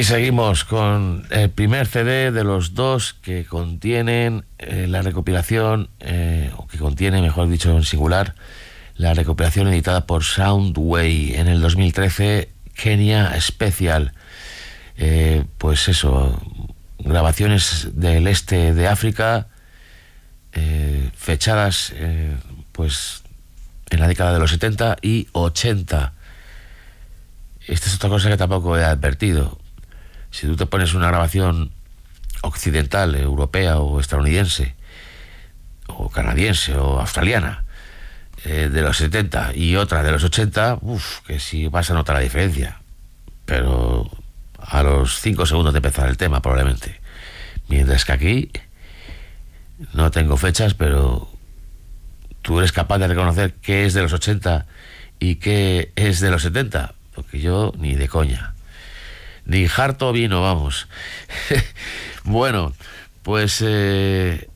Aquí seguimos con el primer CD de los dos que contienen eh, la recopilación, eh, o que contiene, mejor dicho, en singular, la recopilación editada por Soundway en el 2013, Kenya Special. Eh, pues eso, grabaciones del este de África, fechadas pues en la década de los 70 y 80. Esta es otra cosa que tampoco he advertido si tú te pones una grabación occidental, europea o estadounidense, o canadiense o australiana, eh, de los 70 y otra de los 80, uff, que sí vas a notar la diferencia. Pero a los 5 segundos de empezar el tema, probablemente. Mientras que aquí no tengo fechas, pero tú eres capaz de reconocer qué es de los 80 y qué es de los 70, porque yo ni de coña ni harto vino, vamos. bueno, pues eh,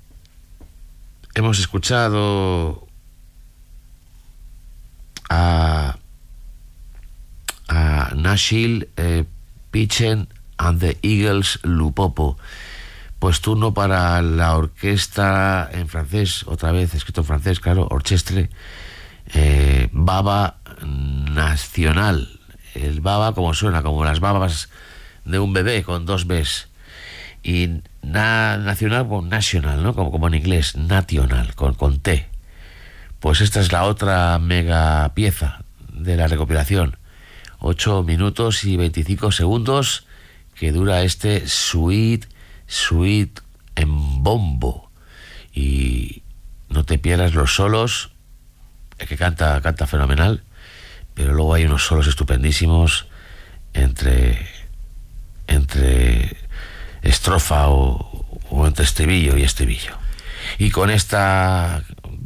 hemos escuchado a, a Nashil eh, Pichen and the Eagles Lupopo. Pues turno para la orquesta en francés, otra vez escrito en francés, claro, orchestre, eh, Baba Nacional el baba como suena, como las babas de un bebé con dos Bs. Y nacional, con national, ¿no? Como, como en inglés, national, con, con T. Pues esta es la otra mega pieza de la recopilación. 8 minutos y 25 segundos que dura este Sweet, Sweet en bombo. Y no te pierdas los solos, que canta, canta fenomenal pero luego hay unos solos estupendísimos entre, entre estrofa o, entre estribillo y estribillo. Y con esta,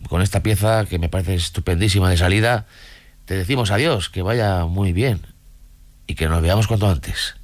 con esta pieza que me parece estupendísima de salida, te decimos adiós, que vaya muy bien y que nos veamos cuanto antes.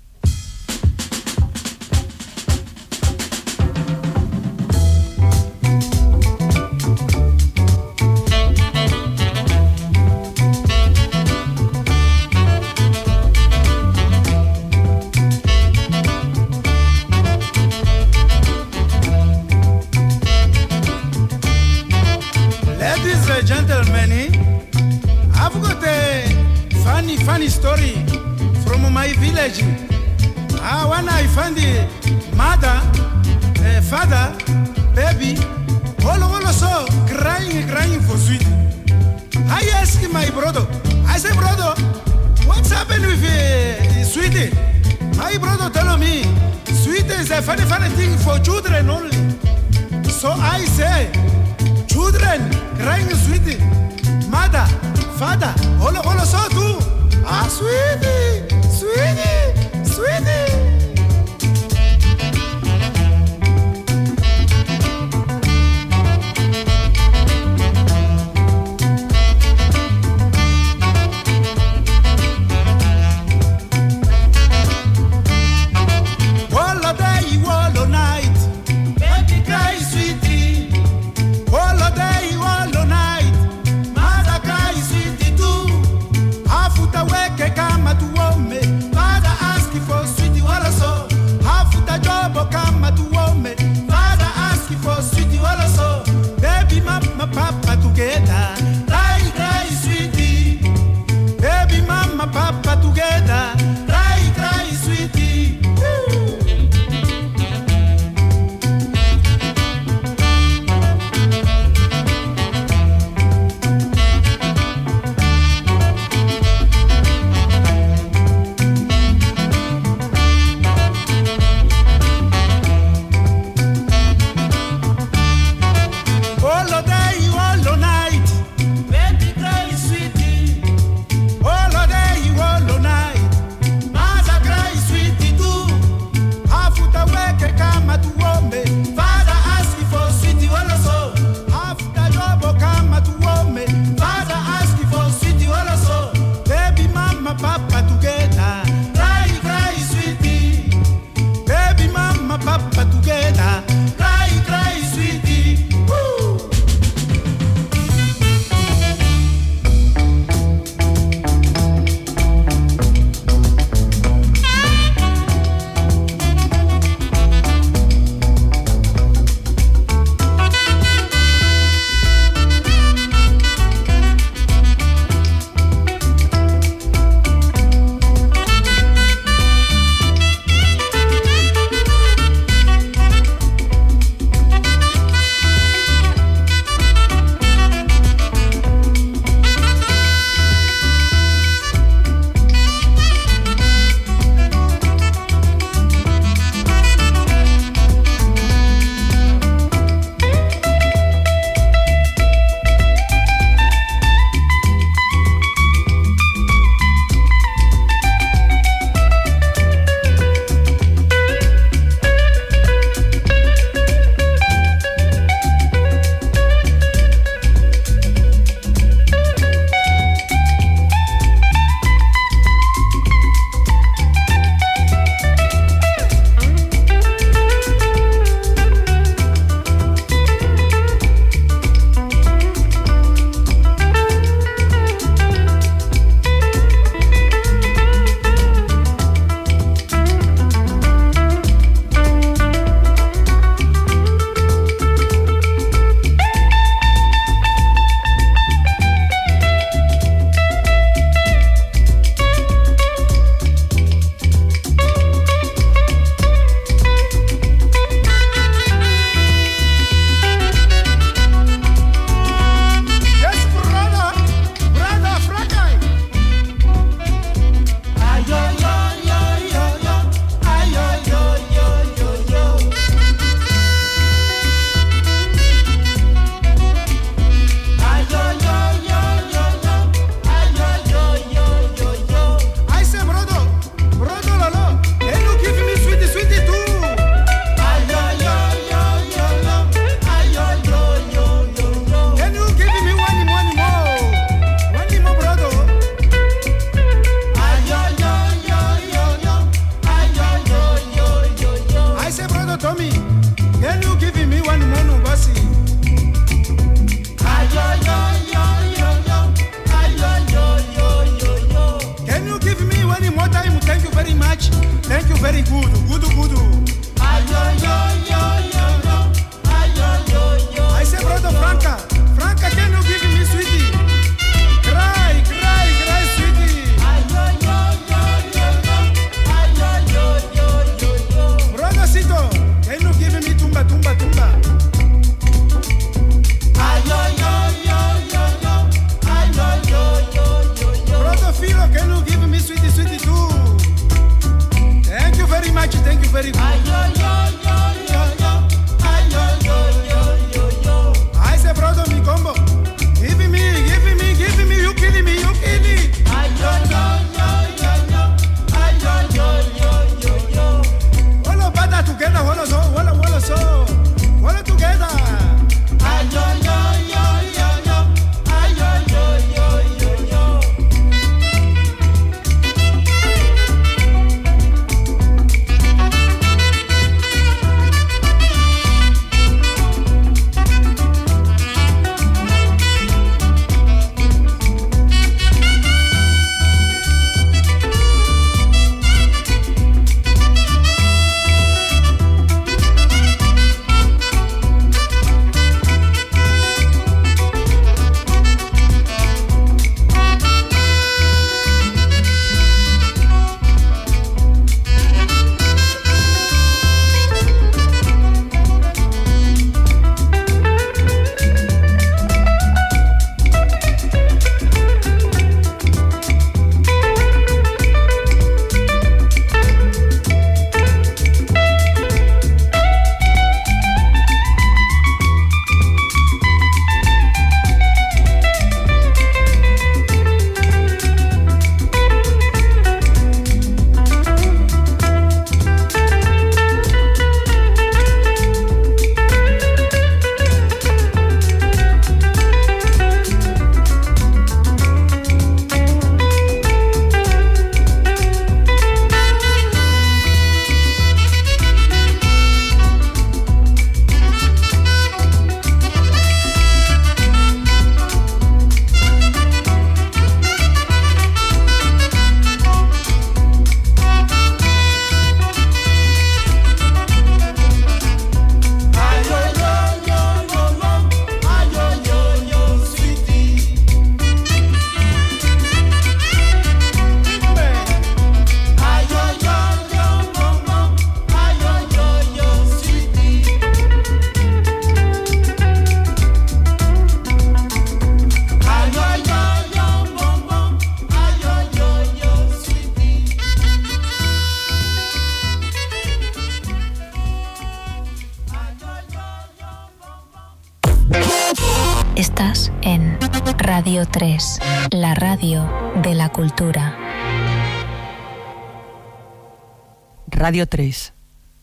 Radio 3,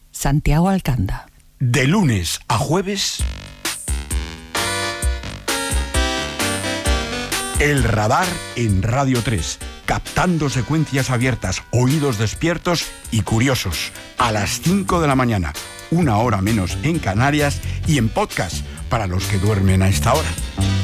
Santiago Alcanda. De lunes a jueves, El radar en Radio 3, captando secuencias abiertas, oídos despiertos y curiosos, a las 5 de la mañana, una hora menos en Canarias y en podcast para los que duermen a esta hora.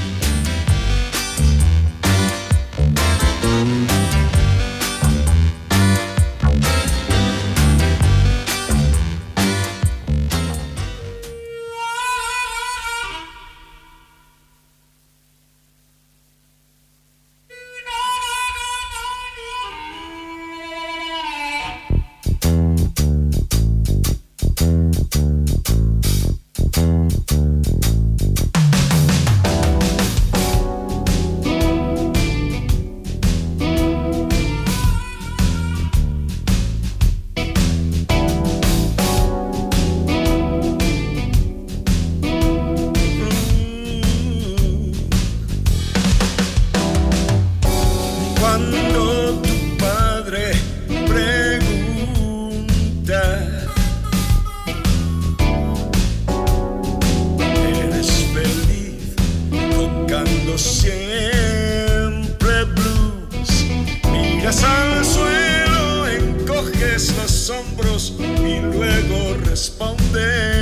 y luego responder.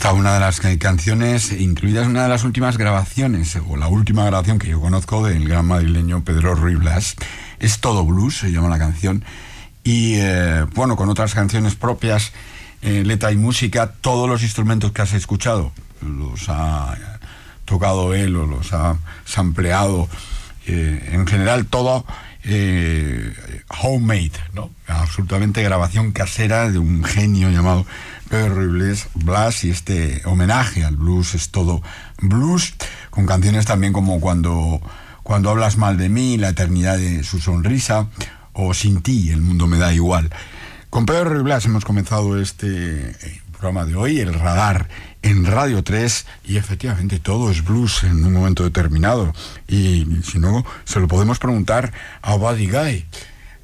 Está una de las canciones incluidas una de las últimas grabaciones, o la última grabación que yo conozco del gran madrileño Pedro Ruiz Blas. Es todo blues, se llama la canción. Y eh, bueno, con otras canciones propias, eh, letra y música, todos los instrumentos que has escuchado los ha tocado él o los ha sampleado. Eh, en general, todo homemade, ¿no? Absolutamente grabación casera de un genio llamado Pedro Blas y este homenaje al blues es todo blues, con canciones también como Cuando, cuando hablas mal de mí, La eternidad de su sonrisa o Sin ti, el mundo me da igual. Con Pedro Blas hemos comenzado este eh, programa de hoy, El Radar en Radio 3 y efectivamente todo es blues en un momento determinado y si no se lo podemos preguntar a Buddy Guy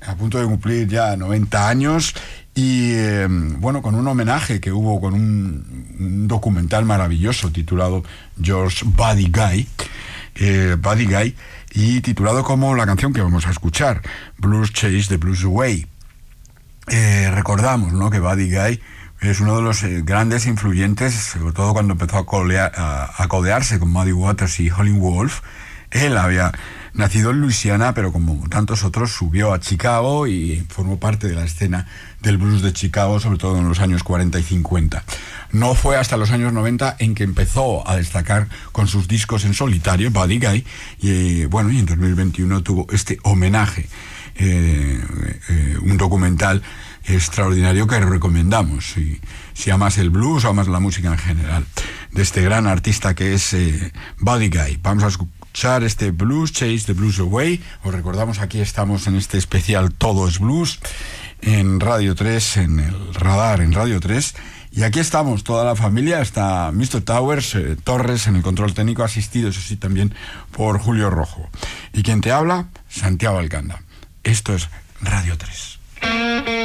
a punto de cumplir ya 90 años y em, bueno, con un homenaje que hubo con un, documental maravilloso titulado George Buddy Guy, eh, Buddy Guy, y titulado como la canción que vamos a escuchar, Blues Chase the Blues Away. Eh, recordamos ¿no? que Buddy Guy es uno de los eh, grandes influyentes, sobre todo cuando empezó a, a, codearse con Muddy Waters y Holling Wolf. Él había nacido en Luisiana, pero como tantos otros subió a Chicago y formó parte de la escena del blues de Chicago, sobre todo en los años 40 y 50. No fue hasta los años 90 en que empezó a destacar con sus discos en solitario, Buddy Guy, y bueno, y en 2021 tuvo este homenaje, eh, eh, un documental extraordinario que recomendamos, si, si amas el blues o amas la música en general, de este gran artista que es eh, Buddy Guy. Vamos a escuchar este Blues Chase the Blues Away. Os recordamos aquí estamos en este especial Todo es Blues en Radio 3, en el radar en Radio 3. Y aquí estamos, toda la familia, está Mr. Towers, eh, Torres en el control técnico, asistido, eso sí, también por Julio Rojo. Y quien te habla, Santiago Alcanda. Esto es Radio 3.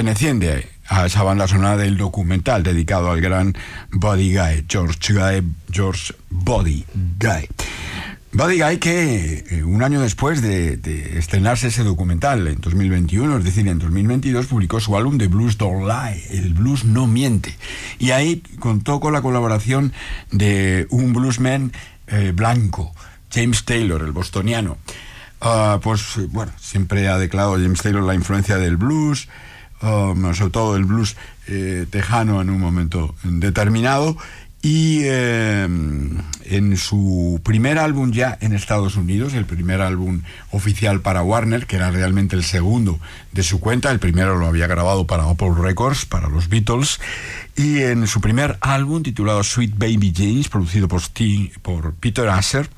Perteneciente a esa banda sonora del documental dedicado al gran Body Guy, George Guy, George Body Guy. Body Guy que eh, un año después de, de, estrenarse ese documental en 2021, es decir, en 2022, publicó su álbum The Blues Don't Lie, El Blues No Miente. Y ahí contó con la colaboración de un bluesman eh, blanco, James Taylor, el bostoniano. Uh, pues bueno, siempre ha declarado James Taylor la influencia del blues, sobre todo el blues eh, tejano en un momento determinado. Y eh, en su primer álbum ya en Estados Unidos, el primer álbum oficial para Warner, que era realmente el segundo de su cuenta, el primero lo había grabado para Apple Records, para los Beatles, y en su primer álbum titulado Sweet Baby James, producido por, por Peter Asher,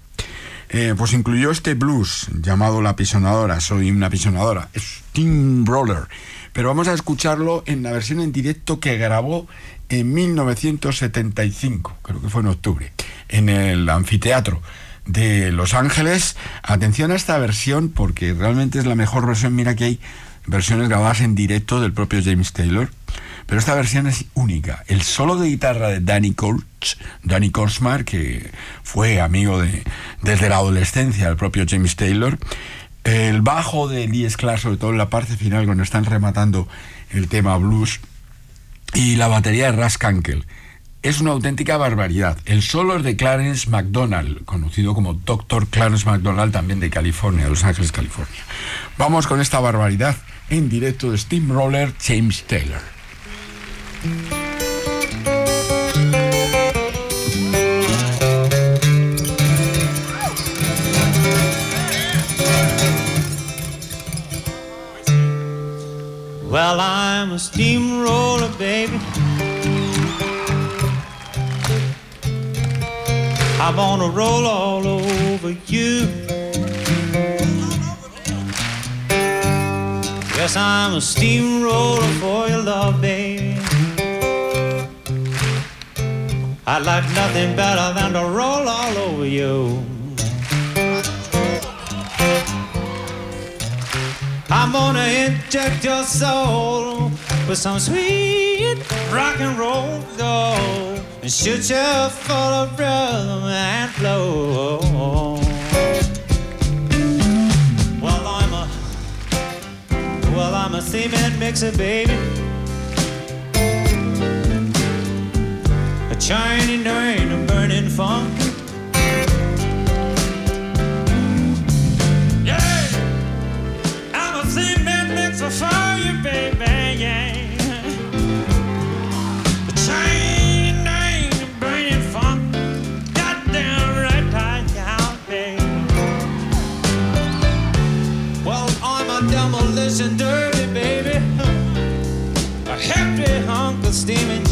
eh, pues incluyó este blues llamado La Pisonadora, soy una pisonadora, Steamroller. Pero vamos a escucharlo en la versión en directo que grabó en 1975, creo que fue en octubre, en el anfiteatro de Los Ángeles. Atención a esta versión porque realmente es la mejor versión. Mira que hay versiones grabadas en directo del propio James Taylor. Pero esta versión es única. El solo de guitarra de Danny Kortz, Danny Kortzmar, que fue amigo de, desde la adolescencia del propio James Taylor. El bajo de Lee Sklar, sobre todo en la parte final, cuando están rematando el tema blues. Y la batería de Ras Kankel. Es una auténtica barbaridad. El solo es de Clarence McDonald, conocido como Dr. Clarence McDonald, también de California, de Los Ángeles, California. Vamos con esta barbaridad en directo de Steamroller James Taylor. Well, I'm a steamroller, baby. I wanna roll all over you. Yes, I'm a steamroller for your love, baby. I'd like nothing better than to roll all over you. I'm gonna inject your soul with some sweet rock and roll gold and shoot you full of rhythm and flow. Well, I'm a well, I'm a cement mixer, baby. A Chinese name, a burning funk.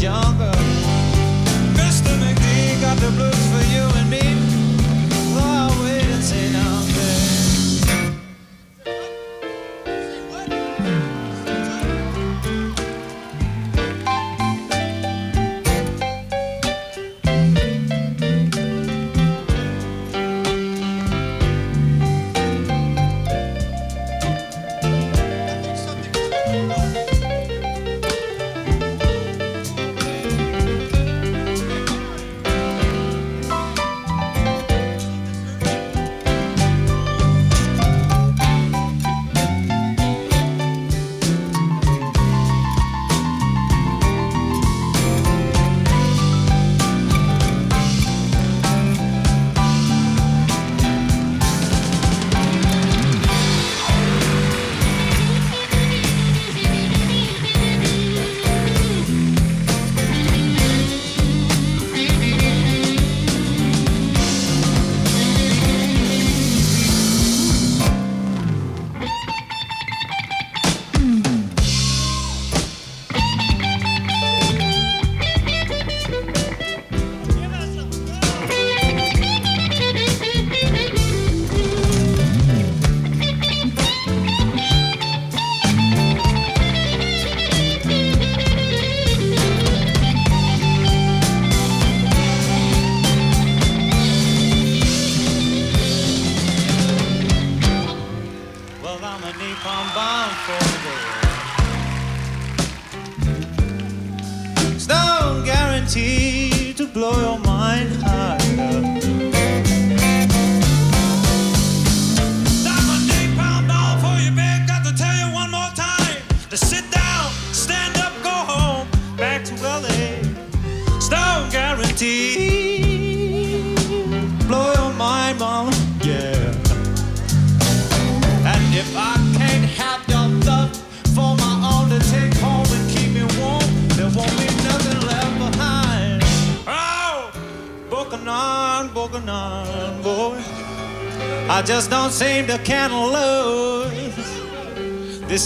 young.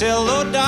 hello, darling.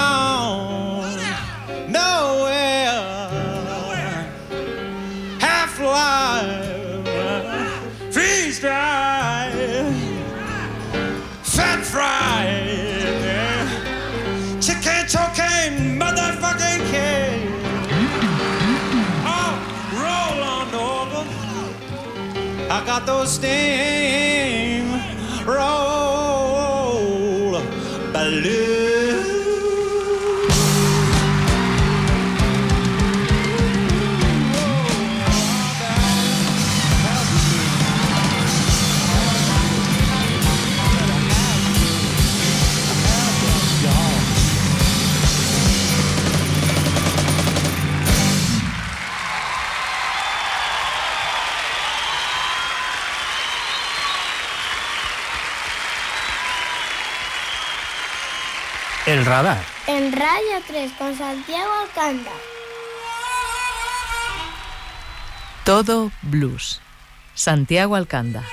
El radar. En Radio 3 con Santiago Alcántara. Todo Blues. Santiago Alcántara.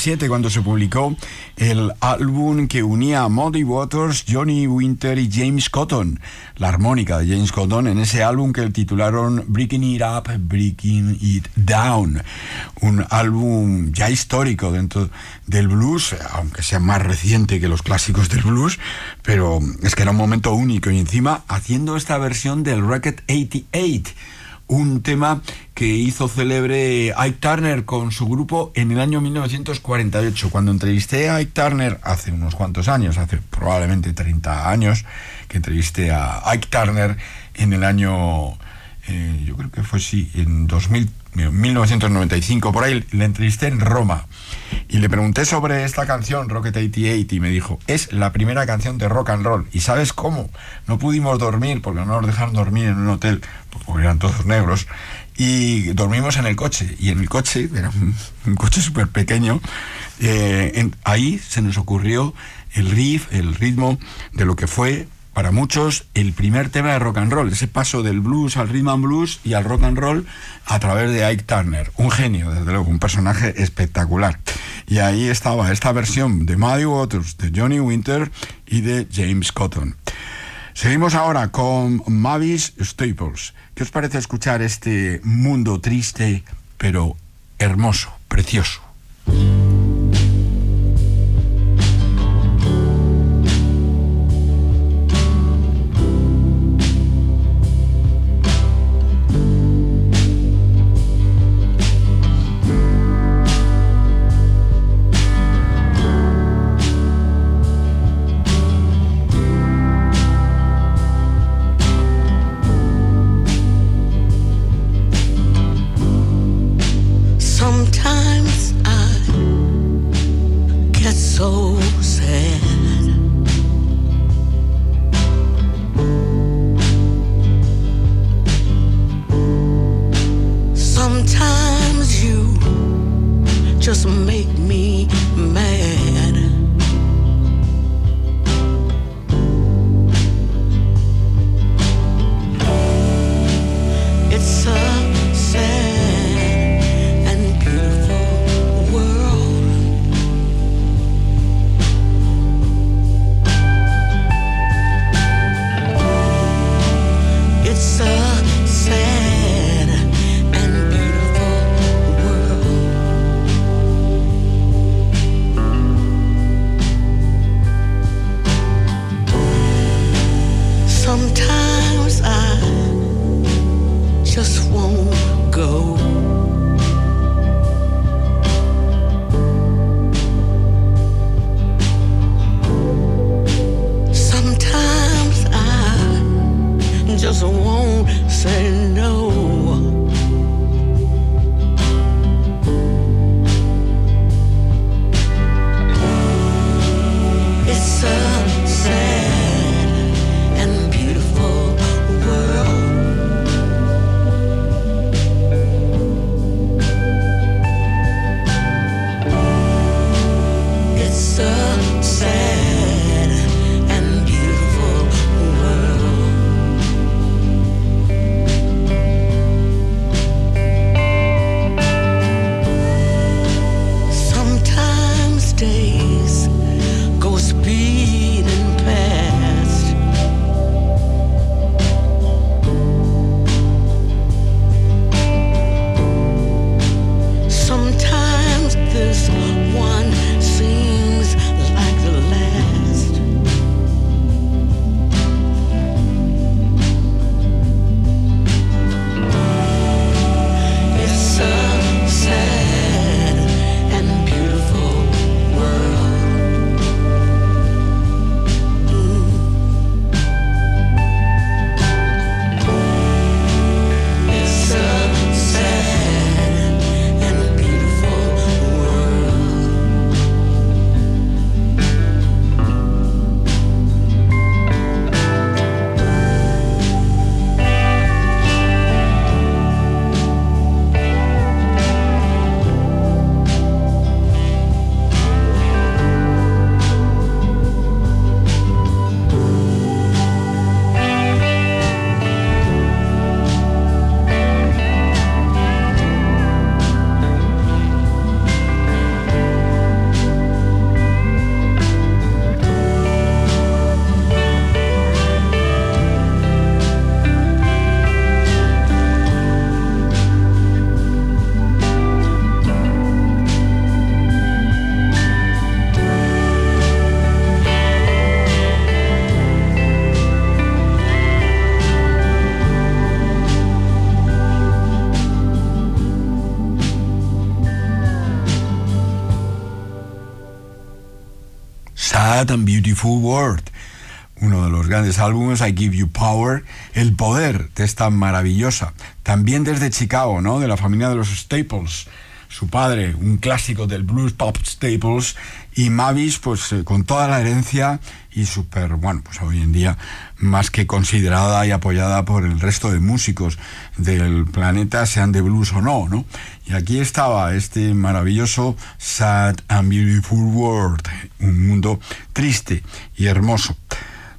2007 cuando se publicó el álbum que unía a Muddy Waters, Johnny Winter y James Cotton, la armónica de James Cotton en ese álbum que titularon Breaking It Up, Breaking It Down, un álbum ya histórico dentro del blues, aunque sea más reciente que los clásicos del blues, pero es que era un momento único y encima haciendo esta versión del Racket 88 un tema que hizo célebre Ike Turner con su grupo en el año 1948. Cuando entrevisté a Ike Turner hace unos cuantos años, hace probablemente 30 años, que entrevisté a Ike Turner en el año, eh, yo creo que fue sí, en 2003 1995, por ahí le entrevisté en Roma y le pregunté sobre esta canción, Rocket 88, y me dijo, es la primera canción de rock and roll. ¿Y sabes cómo? No pudimos dormir porque no nos dejaron dormir en un hotel, porque eran todos negros, y dormimos en el coche. Y en el coche, era un, un coche súper pequeño, eh, ahí se nos ocurrió el riff, el ritmo de lo que fue para muchos el primer tema de rock and roll, ese paso del blues al rhythm and blues y al rock and roll a través de Ike Turner, un genio, desde luego, un personaje espectacular. Y ahí estaba esta versión de Muddy Waters, de Johnny Winter y de James Cotton. Seguimos ahora con Mavis Staples. ¿Qué os parece escuchar este mundo triste, pero hermoso, precioso? Beautiful World. uno de los grandes álbumes, I Give You Power, el poder de esta maravillosa, también desde Chicago, ¿no? De la familia de los Staples. Su padre, un clásico del blues pop Staples, y Mavis, pues eh, con toda la herencia y súper, bueno, pues hoy en día más que considerada y apoyada por el resto de músicos del planeta, sean de blues o no, ¿no? Y aquí estaba este maravilloso Sad and Beautiful World, un mundo triste y hermoso.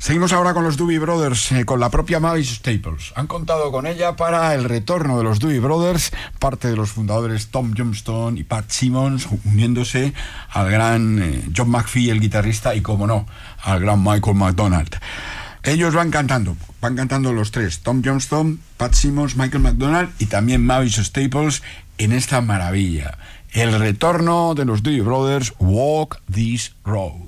Seguimos ahora con los Doobie Brothers, eh, con la propia Mavis Staples. Han contado con ella para el retorno de los Doobie Brothers, parte de los fundadores Tom Johnston y Pat Simmons, uniéndose al gran eh, John McPhee, el guitarrista, y como no, al gran Michael McDonald. Ellos van cantando, van cantando los tres, Tom Johnston, Pat Simmons, Michael McDonald y también Mavis Staples en esta maravilla. El retorno de los Doobie Brothers, Walk This Road.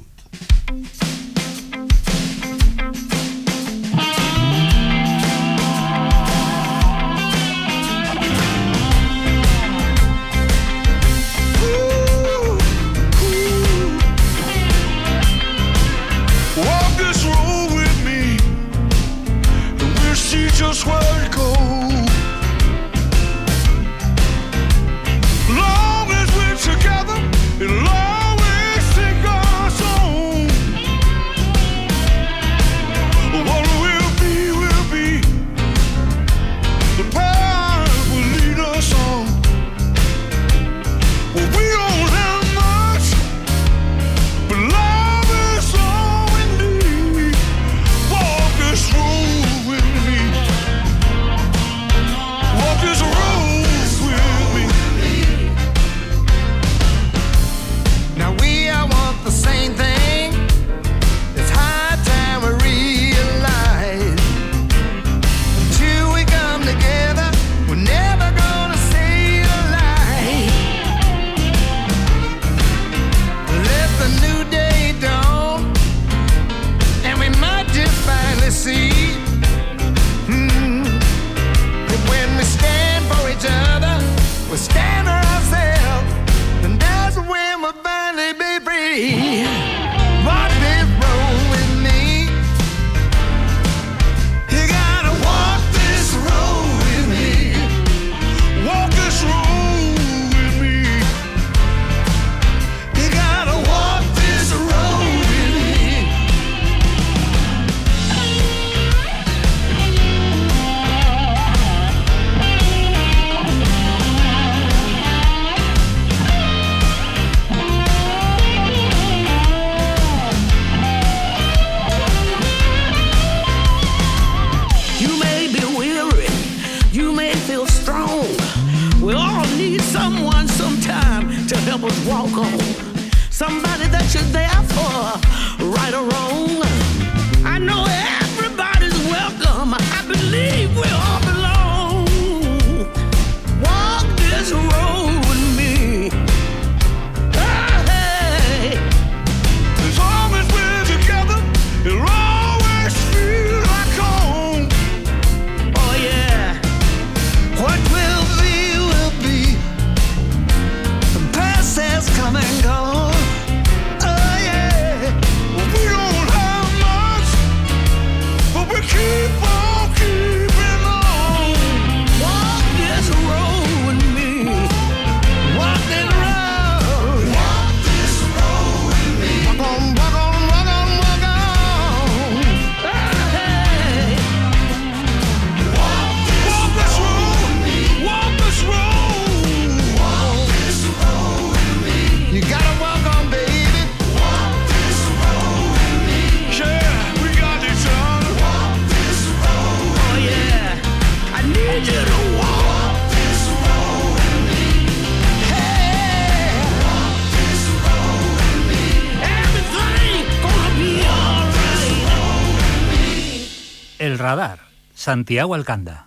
Santiago Alcanda.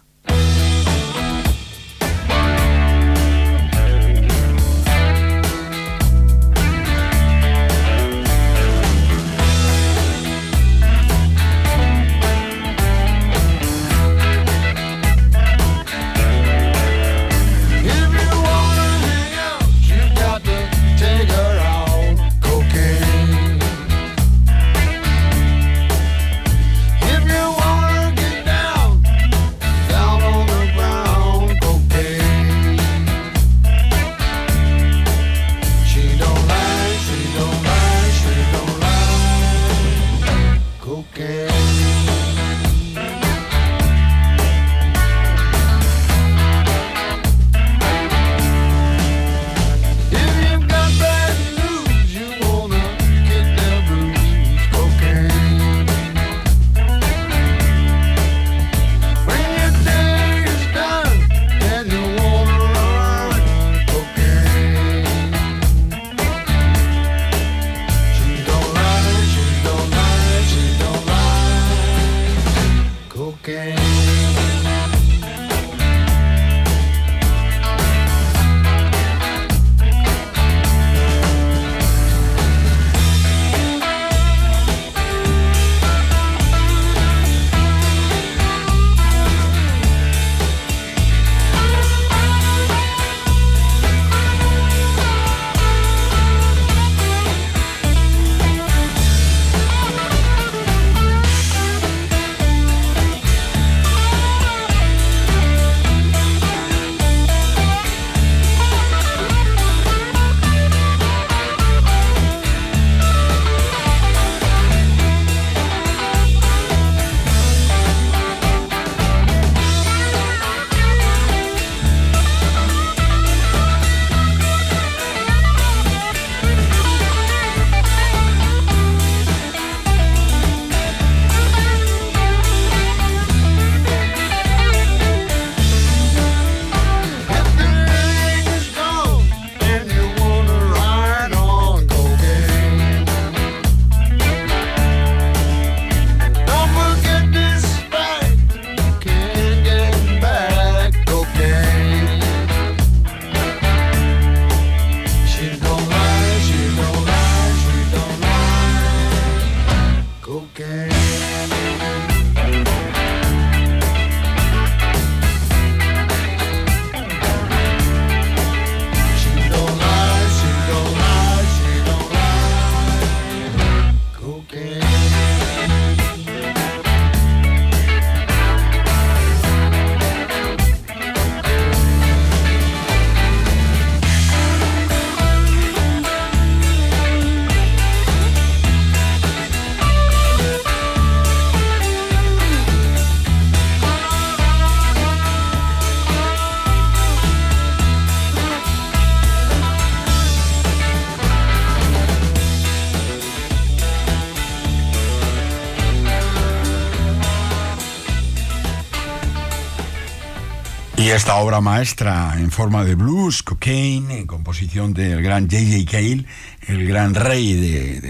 Esta obra maestra en forma de blues, cocaine, en composición del gran J.J. Cale, el gran rey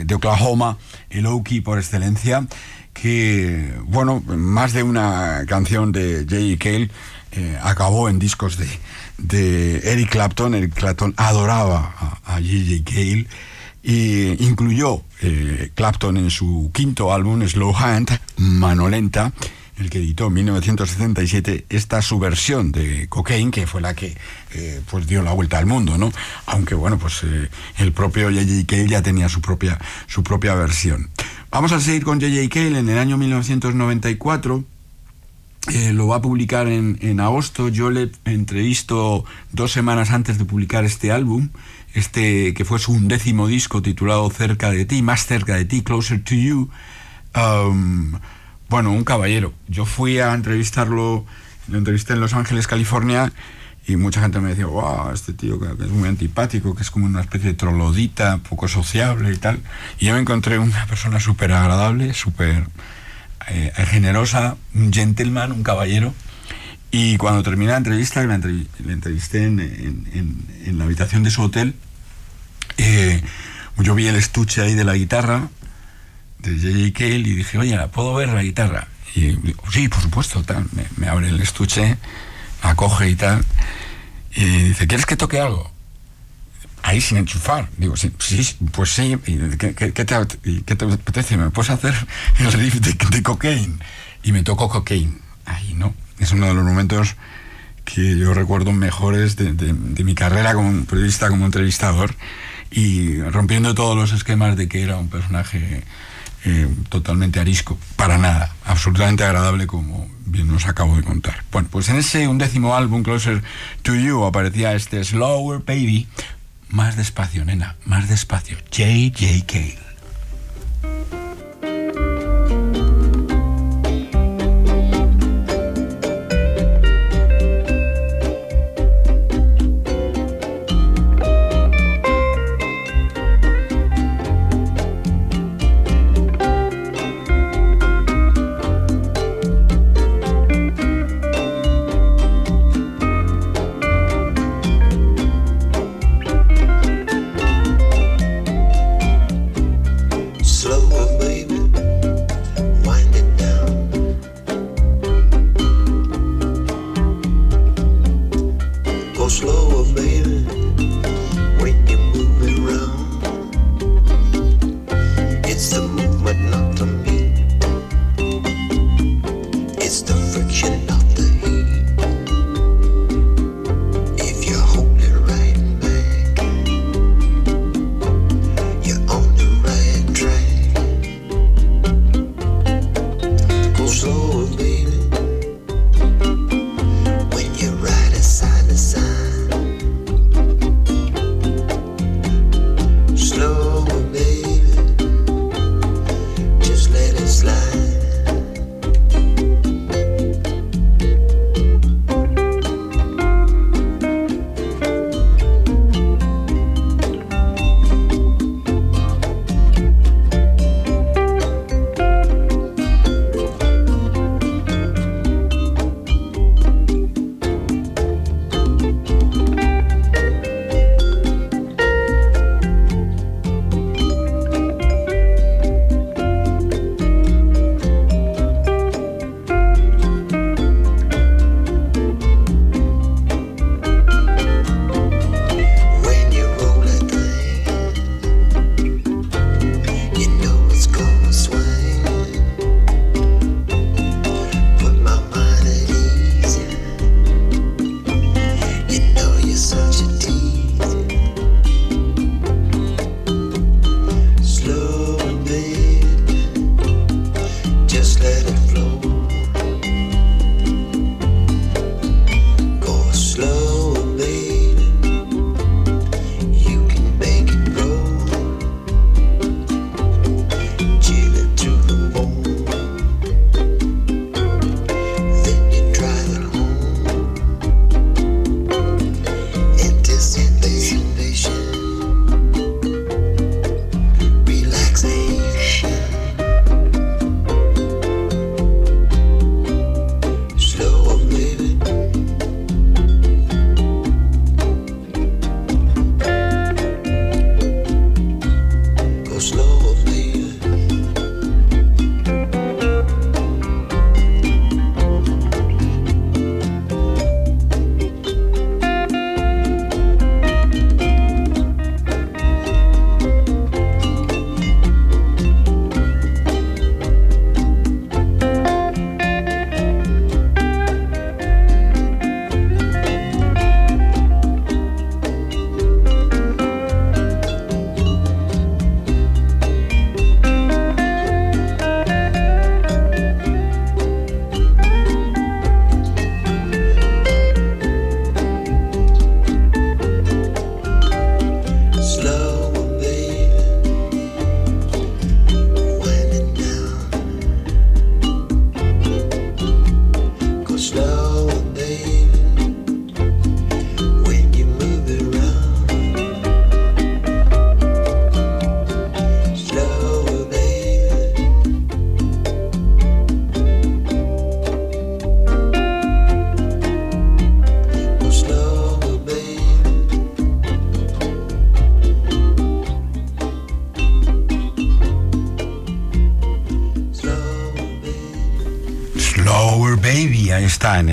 de, Oklahoma, el Okie por excelencia, que, bueno, más de una canción de J.J. Cale eh, acabó en discos de, de Eric Clapton. Eric Clapton adoraba a, J.J. Cale y incluyó eh, Clapton en su quinto álbum, Slow Hand, Mano Lenta, el que editó en 1977 esta su versión de Cocaine, que fue la que eh, pues dio la vuelta al mundo, ¿no? Aunque bueno, pues eh, el propio J.J. Cale ya tenía su propia, su propia versión. Vamos a seguir con J.J. Cale en el año 1994. eh, lo va a publicar en, en agosto. Yo le entrevisto dos semanas antes de publicar este álbum, este que fue su undécimo disco titulado Cerca de ti, más cerca de ti, Closer to You. Um, bueno, un caballero. Yo fui a entrevistarlo, lo entrevisté en Los Ángeles, California, y mucha gente me decía, wow, este tío que es muy antipático, que es como una especie de trolodita, poco sociable y tal. Y yo me encontré una persona súper agradable, súper eh, generosa, un gentleman, un caballero. Y cuando terminé la entrevista, la entrevisté en, en- en- en la habitación de su hotel, eh, yo vi el estuche ahí de la guitarra de J.J. Cale y dije, oye, ¿la puedo ver la guitarra? Y digo, sí, por supuesto, tal. Me, me abre el estuche, la coge y tal. Y dice, ¿quieres que toque algo? Ahí sin enchufar. Digo, sí, sí, pues sí. ¿Y ¿Qué, qué- te, qué te apetece? ¿Me puedes hacer el riff de, de cocaine? Y me tocó cocaine. Ahí, ¿no? Es uno de los momentos que yo recuerdo mejores de, de- de mi carrera como periodista, como entrevistador, y rompiendo todos los esquemas de que era un personaje eh, totalmente arisco, para nada, absolutamente agradable como bien nos acabo de contar. Bueno, pues en ese undécimo álbum, Closer to You, aparecía este Slower Baby, más despacio, nena, más despacio, J.J. Cale.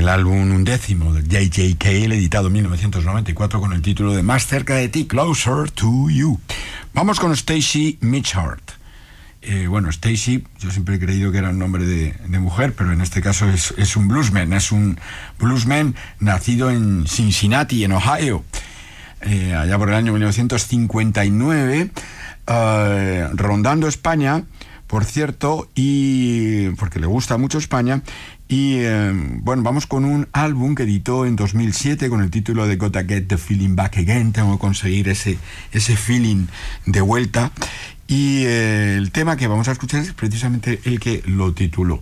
El álbum undécimo de J.J. Cale, editado en 1994 con el título de Más cerca de ti, Closer to You. Vamos con Stacy Mitchard. Eh, bueno, Stacy, yo siempre he creído que era un nombre de, mujer, pero en este caso es, es, un bluesman, es un bluesman nacido en Cincinnati, en Ohio, eh, allá por el año 1959, eh, rondando España, por cierto, y porque le gusta mucho España, y eh, bueno, vamos con un álbum que editó en 2007 con el título de Gotta Get the Feeling Back Again. Tengo que conseguir ese, ese feeling de vuelta. Y eh, el tema que vamos a escuchar es precisamente el que lo tituló.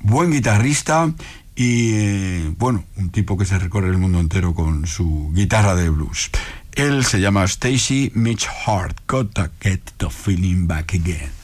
Buen guitarrista y eh, bueno, un tipo que se recorre el mundo entero con su guitarra de blues. Él se llama Stacy Mitch Hart. Gotta Get the Feeling Back Again.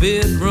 Bedroom.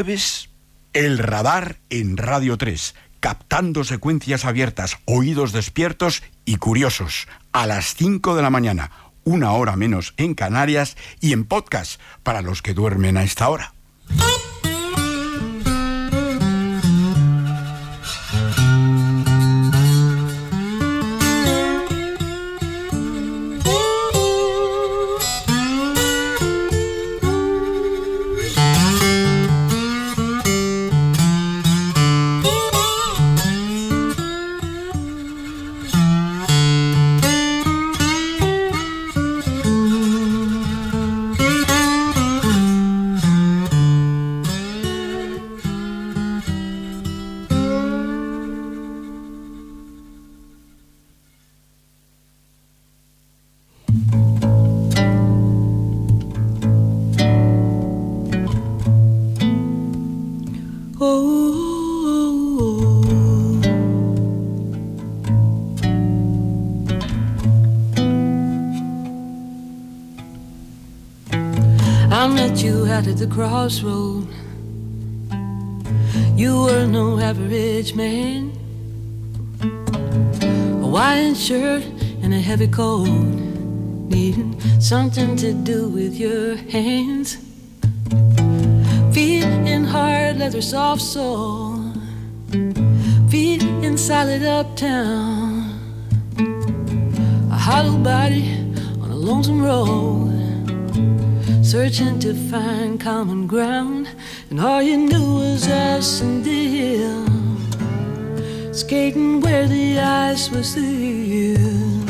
Jueves, el radar en Radio 3, captando secuencias abiertas, oídos despiertos y curiosos, a las 5 de la mañana, una hora menos en Canarias y en podcast para los que duermen a esta hora. Crossroad. You were no average man. A white shirt and a heavy coat, needing something to do with your hands. Feet in hard leather, soft sole. Feet in solid uptown. A hollow body on a lonesome road searching to find common ground, and all you knew was us and hill, skating where the ice was thin.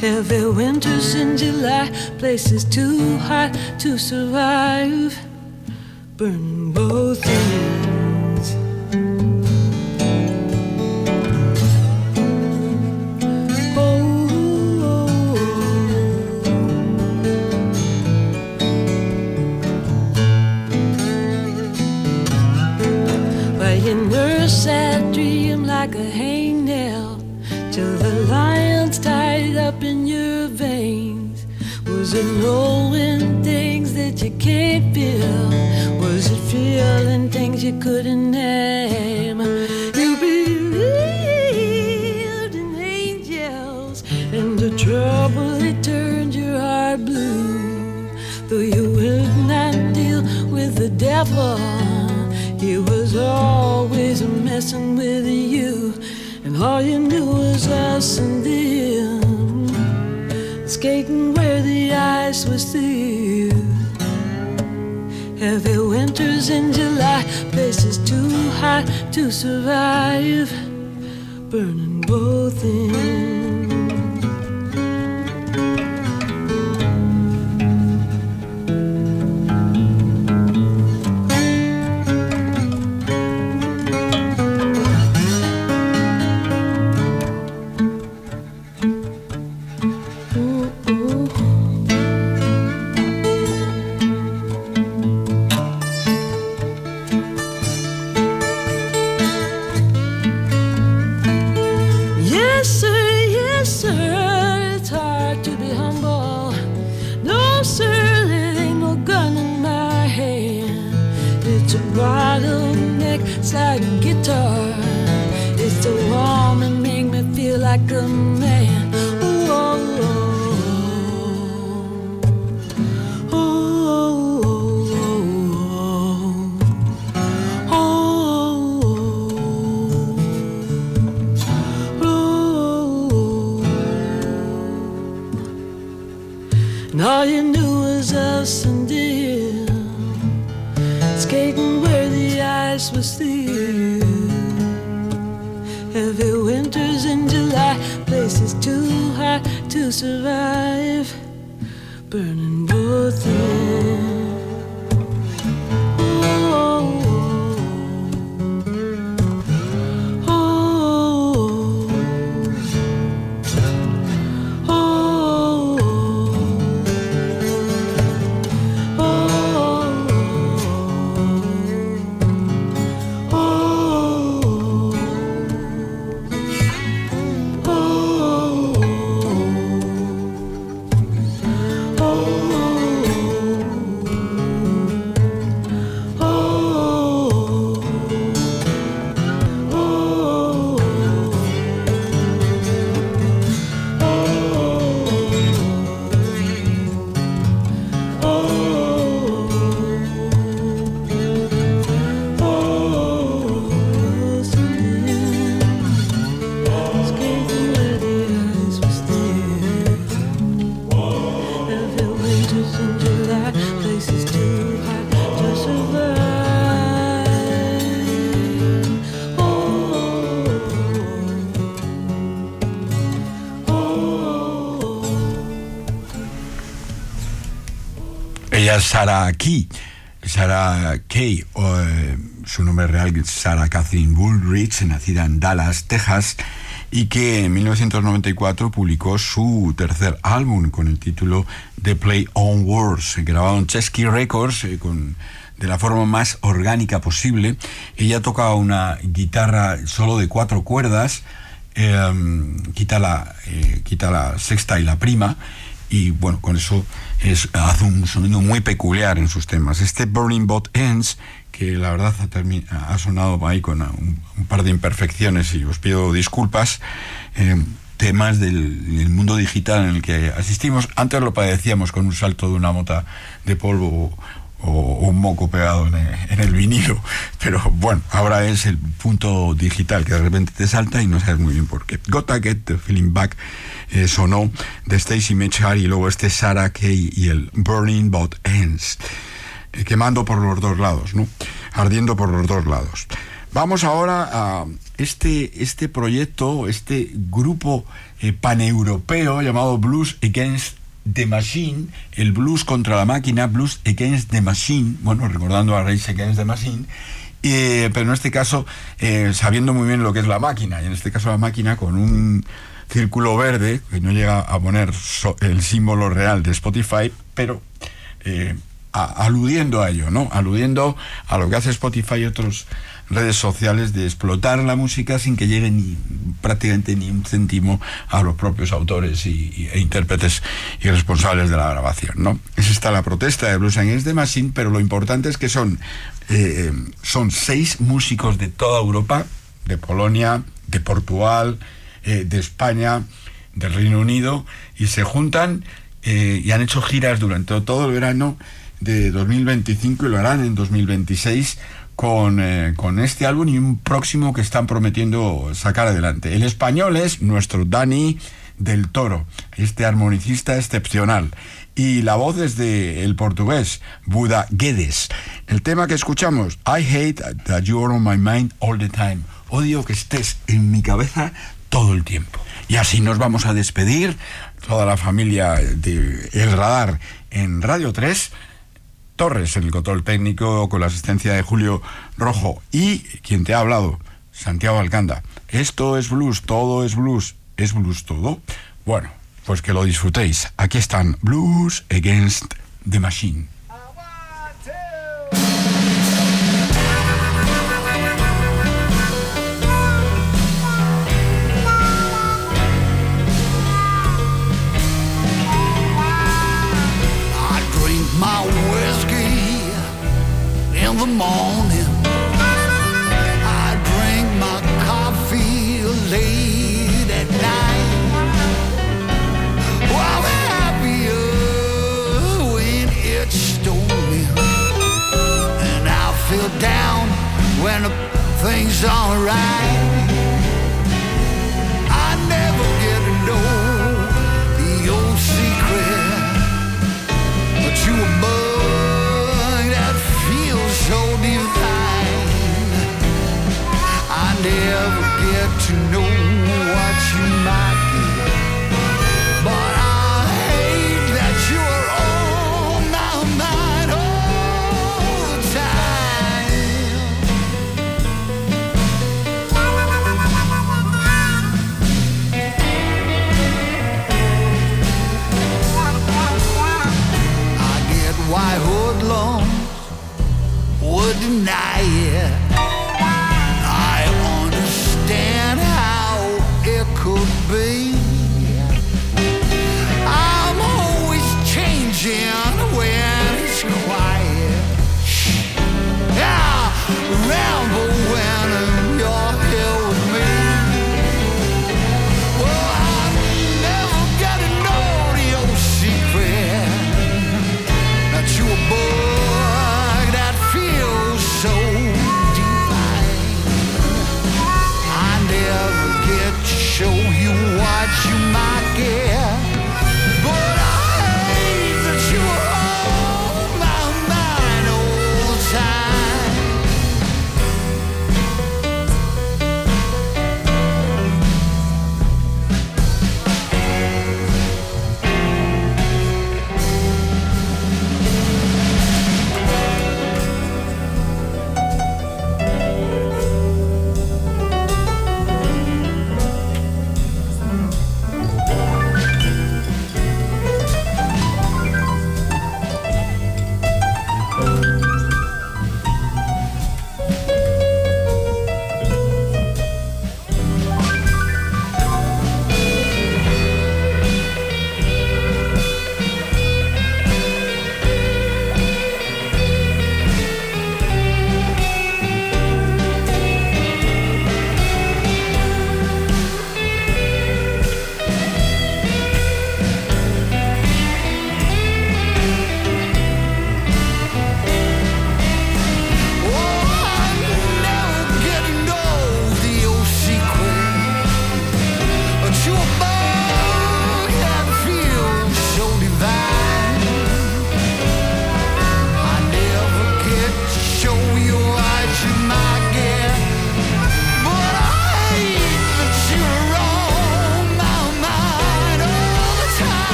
Heavy winters in July, places too hot to survive, burn both ends. Couldn't name? You believed in angels, and the trouble it turned your heart blue. Though you would not deal with the devil, he was always messing with you, and all you knew was us and them, skating where the ice was thin. Heavy winters in July, hot to survive, burning both ends. Sarah Key, Kay, o, eh, su nombre real es Sarah Catherine Bullrich, nacida en Dallas, Texas, y que en 1994 publicó su tercer álbum con el título The Play on Words, grabado en Chesky Records eh, con, de la forma más orgánica posible. Ella toca una guitarra solo de cuatro cuerdas, eh, quita, la, eh, quita la sexta y la prima, y bueno, con eso es, hace un sonido muy peculiar en sus temas. Este Burning Bot Ends, que la verdad ha, ha sonado ahí con un, un par de imperfecciones y os pido disculpas, eh, temas del, del mundo digital en el que asistimos. Antes lo padecíamos con un salto de una mota de polvo o, un moco pegado en el, vinilo, pero bueno, ahora es el punto digital que de repente te salta y no sabes muy bien por qué. Gotta Get the Feeling Back eh, sonó de Stacy Mitchell y luego este Sarah Kay y el Burning Bot Ends, eh, quemando por los dos lados, ¿no? Ardiendo por los dos lados. Vamos ahora a este, este proyecto, este grupo eh, paneuropeo llamado Blues Against the Machine, el blues contra la máquina, Blues Against the Machine, bueno, recordando a Rage Against the Machine, eh, pero en este caso eh, sabiendo muy bien lo que es la máquina, y en este caso la máquina con un círculo verde, que no llega a poner el símbolo real de Spotify, pero eh, aludiendo a ello, ¿no? Aludiendo a lo que hace Spotify y otras redes sociales de explotar la música sin que llegue ni prácticamente ni un céntimo a los propios autores y, e intérpretes y responsables de la grabación, ¿no? Es esta la protesta de Blues Against the Machine, pero lo importante es que son, eh, son seis músicos de toda Europa, de Polonia, de Portugal, eh, de España, del Reino Unido, y se juntan eh, y han hecho giras durante todo el verano de 2025 y lo harán en 2026 con, eh, con este álbum y un próximo que están prometiendo sacar adelante. El español es nuestro Dani del Toro, este armonicista excepcional. Y la voz es de el portugués, Buda Guedes. El tema que escuchamos, I hate that you are on my mind all the time. Odio que estés en mi cabeza todo el tiempo. Y así nos vamos a despedir, toda la familia de El Radar en Radio 3. Torres en el control técnico con la asistencia de Julio Rojo y quien te ha hablado, Santiago Alcanda. Esto es blues, todo es blues, es blues todo. Bueno, pues que lo disfrutéis. Aquí están Blues Against the Machine. everything's alright.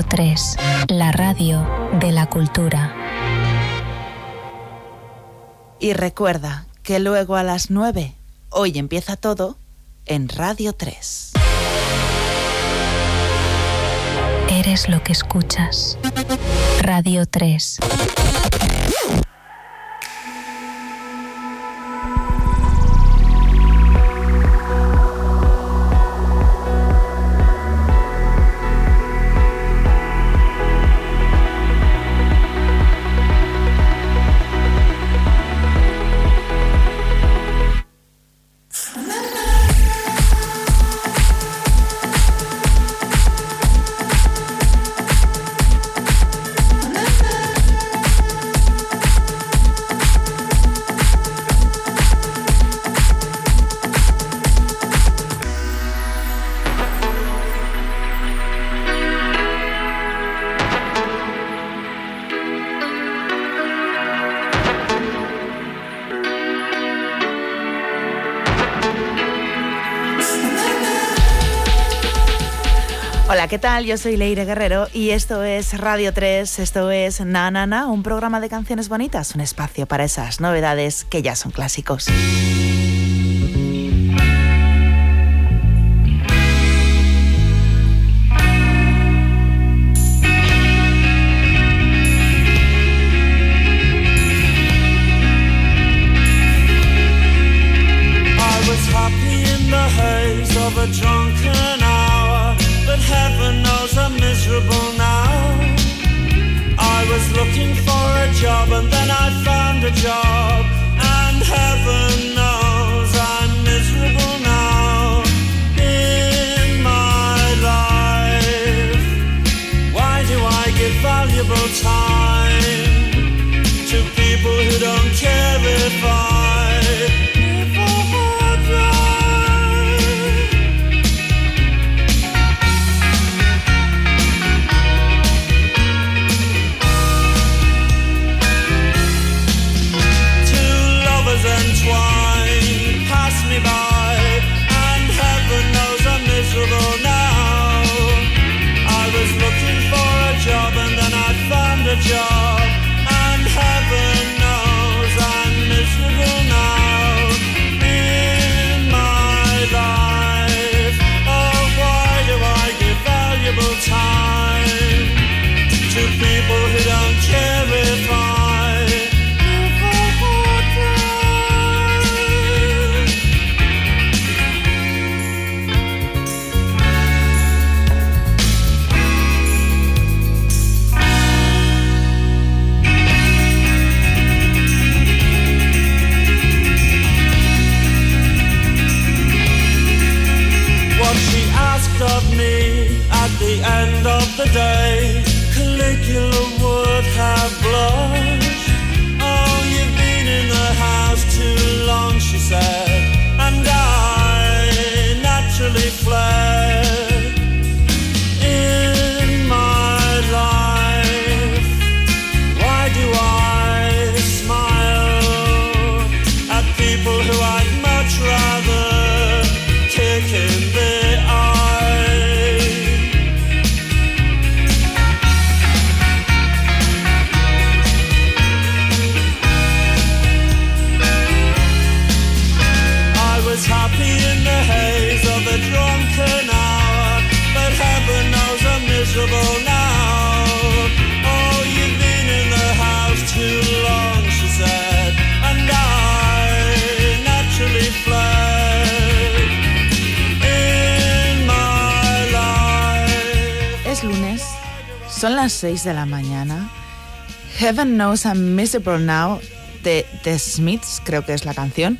Radio 3, la radio de la cultura. Y recuerda que luego a las 9, hoy empieza todo en Radio 3. Eres lo que escuchas. Radio 3. ¿Qué tal? Yo soy Leire Guerrero y esto es Radio 3, esto es Na Na Na, un programa de canciones bonitas, un espacio para esas novedades que ya son clásicos. 6 de la mañana. Heaven Knows I'm Miserable Now de The Smiths, creo que es la canción,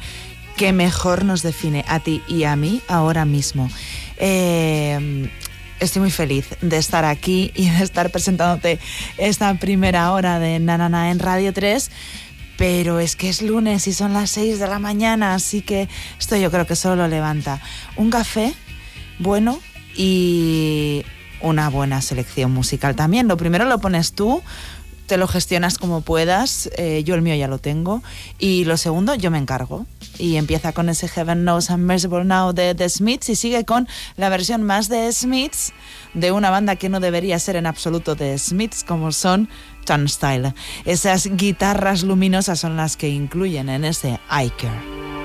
que mejor nos define a ti y a mí ahora mismo. Eh, estoy muy feliz de estar aquí y de estar presentándote esta primera hora de Nanana en Radio 3. Pero es que es lunes y son las 6 de la mañana, así que esto yo creo que solo levanta un café bueno y una buena selección musical también. Lo primero lo pones tú, te lo gestionas como puedas. eh, yo el mío ya lo tengo. Y lo segundo, yo me encargo. Y empieza con ese Heaven Knows I'm Merciful Now de The Smiths y sigue con la versión más de Smiths de una banda que no debería ser en absoluto de Smiths, como son Turnstile. Esas guitarras luminosas son las que incluyen en ese I Care.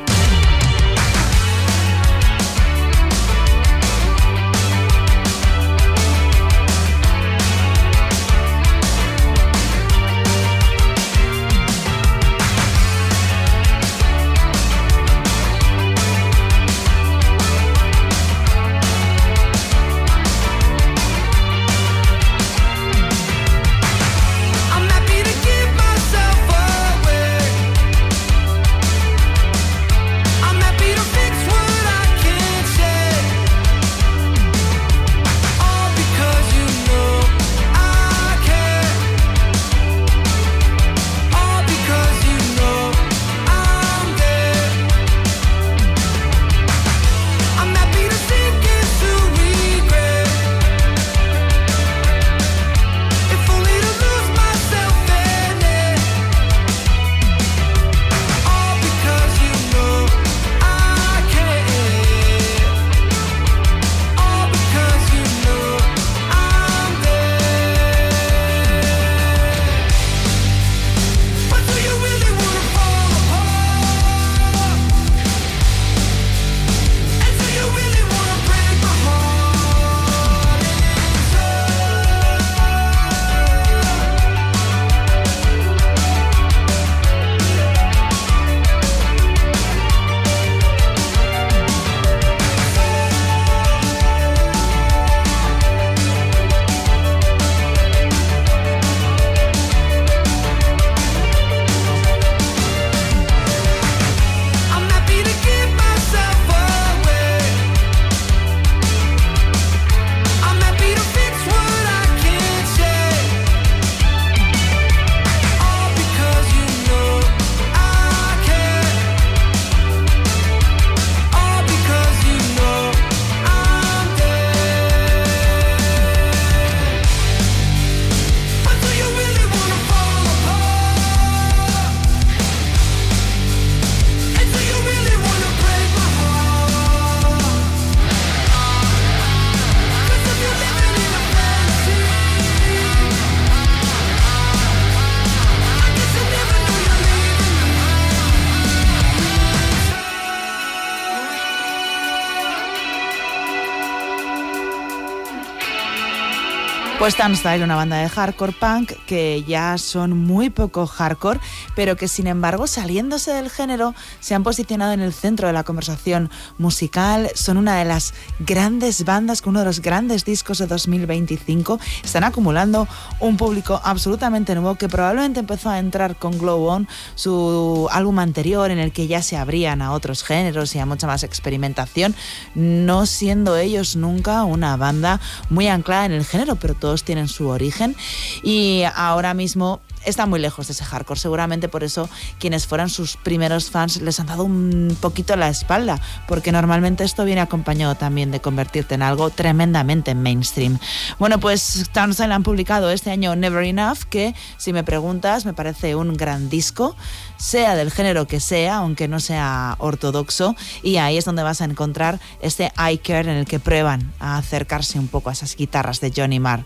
Pues Turnstile, una banda de hardcore punk que ya son muy poco hardcore, pero que sin embargo, saliéndose del género, se han posicionado en el centro de la conversación musical. Son una de las grandes bandas con uno de los grandes discos de 2025. Están acumulando un público absolutamente nuevo que probablemente empezó a entrar con Glow On, su álbum anterior, en el que ya se abrían a otros géneros y a mucha más experimentación, no siendo ellos nunca una banda muy anclada en el género, pero todos tienen su origen. Y ahora mismo está muy lejos de ese hardcore. Seguramente por eso quienes fueran sus primeros fans les han dado un poquito la espalda, porque normalmente esto viene acompañado también de convertirte en algo tremendamente mainstream. Bueno, pues Townsend han publicado este año Never Enough, que si me preguntas me parece un gran disco, sea del género que sea, aunque no sea ortodoxo, y ahí es donde vas a encontrar este I en el que prueban a acercarse un poco a esas guitarras de Johnny Marr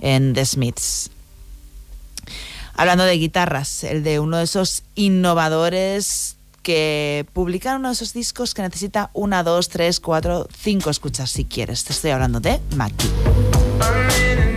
en The Smiths. Hablando de guitarras, el de uno de esos innovadores que publicaron uno de esos discos que necesita una, dos, tres, cuatro, cinco escuchas si quieres. Te estoy hablando de in